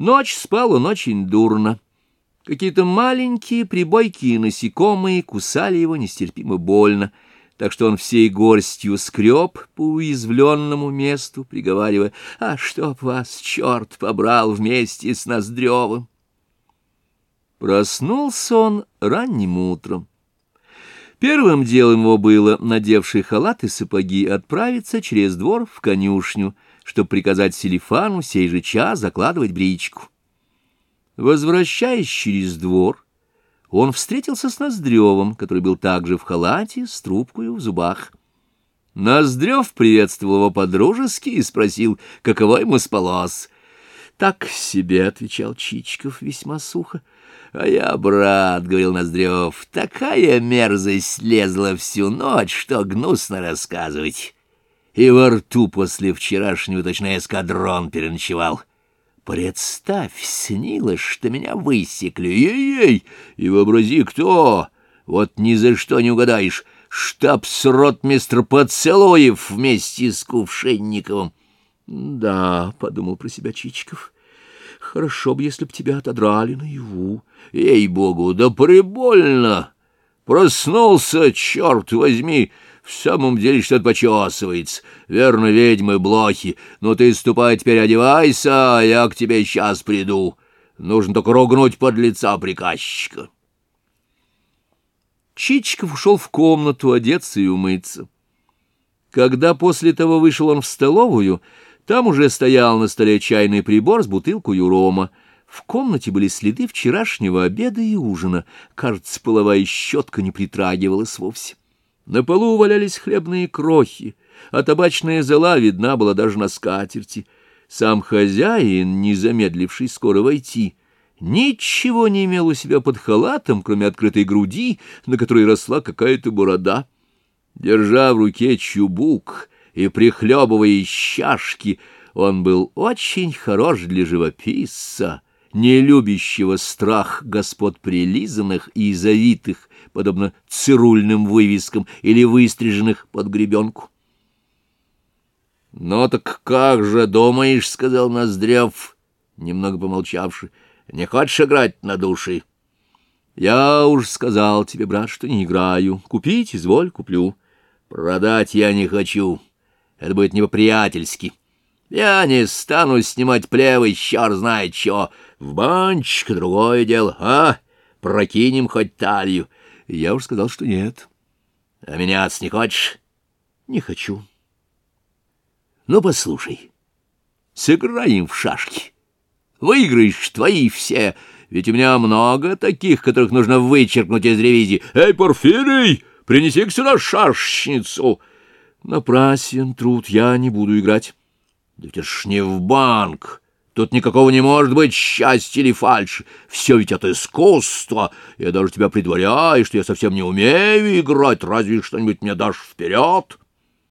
Ночь спал он очень дурно. Какие-то маленькие прибойкие насекомые кусали его нестерпимо больно, так что он всей горстью скреб по уязвленному месту, приговаривая, «А чтоб вас черт побрал вместе с Ноздревым!» Проснулся он ранним утром. Первым делом его было, надевший халат и сапоги, отправиться через двор в конюшню, чтобы приказать Селифану сей же час закладывать бричку. Возвращаясь через двор, он встретился с Ноздревым, который был также в халате, с трубкой в зубах. Ноздрев приветствовал его по-дружески и спросил, каково ему спалось. «Так себе», — отвечал Чичиков весьма сухо. «А я, брат, — говорил Ноздрев, — такая мерзость лезла всю ночь, что гнусно рассказывать. И во рту после вчерашнего точно эскадрон переночевал». Представь, снилось, что меня высекли. Ей-ей! И вообрази, кто! Вот ни за что не угадаешь. Штабс-ротмистр Поцелуев вместе с Кувшенниковым. Да, — подумал про себя Чичиков, — хорошо бы, если б тебя отодрали наяву. Ей-богу, да прибольно! Проснулся, черт возьми! — в самом деле что-то почесывается. Верно, ведьмы блохи. Ну ты ступай теперь одевайся, а я к тебе сейчас приду. Нужно только ругнуть под лица приказчика. Чичиков ушел в комнату одеться и умыться. Когда после того вышел он в столовую, там уже стоял на столе чайный прибор с бутылкой рома. В комнате были следы вчерашнего обеда и ужина. Кажется, половая щетка не притрагивалась вовсе. На полу валялись хлебные крохи, а табачная зола видна была даже на скатерти. Сам хозяин, не замедливший скоро войти, ничего не имел у себя под халатом, кроме открытой груди, на которой росла какая-то борода. Держа в руке чубук и прихлебывая из чашки, он был очень хорош для живописца, не любящего страх господ прилизанных и завитых, подобно цирульным вывескам или выстриженных под гребенку. — Ну так как же, думаешь, — сказал Ноздрев, немного помолчавши, — не хочешь играть на души? — Я уж сказал тебе, брат, что не играю. Купить, изволь, куплю. Продать я не хочу. Это будет не по-приятельски. Я не стану снимать плевы, черт знает что. В банчик другое дело, а? Прокинем хоть талию. Я уж сказал, что нет. А меняться не хочешь? Не хочу. Ну, послушай, сыграем в шашки. Выиграешь твои все, ведь у меня много таких, которых нужно вычеркнуть из ревизии. Эй, Порфирий, принеси-ка сюда шашечницу. Напрасен труд, я не буду играть. Да это ж не в банк. Тут никакого не может быть счастья или фальши. Все ведь это искусство. Я даже тебя предваряю, что я совсем не умею играть. Разве что-нибудь мне дашь вперед?»